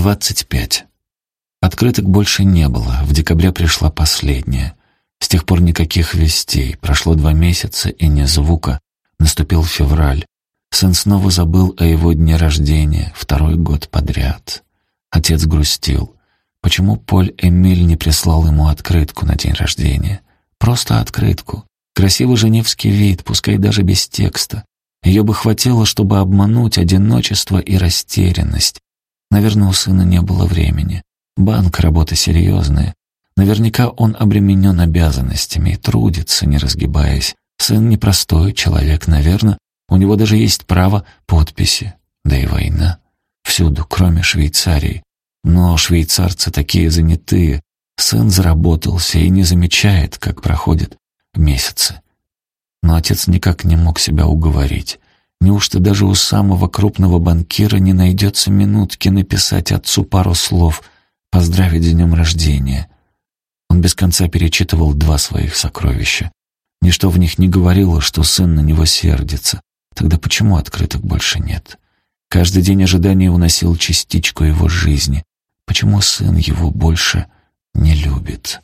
Двадцать пять. Открыток больше не было, в декабре пришла последняя. С тех пор никаких вестей, прошло два месяца и ни звука. Наступил февраль. Сын снова забыл о его дне рождения, второй год подряд. Отец грустил. Почему Поль Эмиль не прислал ему открытку на день рождения? Просто открытку. Красивый женевский вид, пускай даже без текста. Ее бы хватило, чтобы обмануть одиночество и растерянность. Наверное, у сына не было времени. Банк — работа серьезная. Наверняка он обременен обязанностями и трудится, не разгибаясь. Сын непростой человек, наверное. У него даже есть право подписи. Да и война. Всюду, кроме Швейцарии. Но швейцарцы такие занятые. Сын заработался и не замечает, как проходят месяцы. Но отец никак не мог себя уговорить. Неужто даже у самого крупного банкира не найдется минутки написать отцу пару слов, поздравить с днем рождения? Он без конца перечитывал два своих сокровища. Ничто в них не говорило, что сын на него сердится. Тогда почему открыток больше нет? Каждый день ожидания уносил частичку его жизни. Почему сын его больше не любит?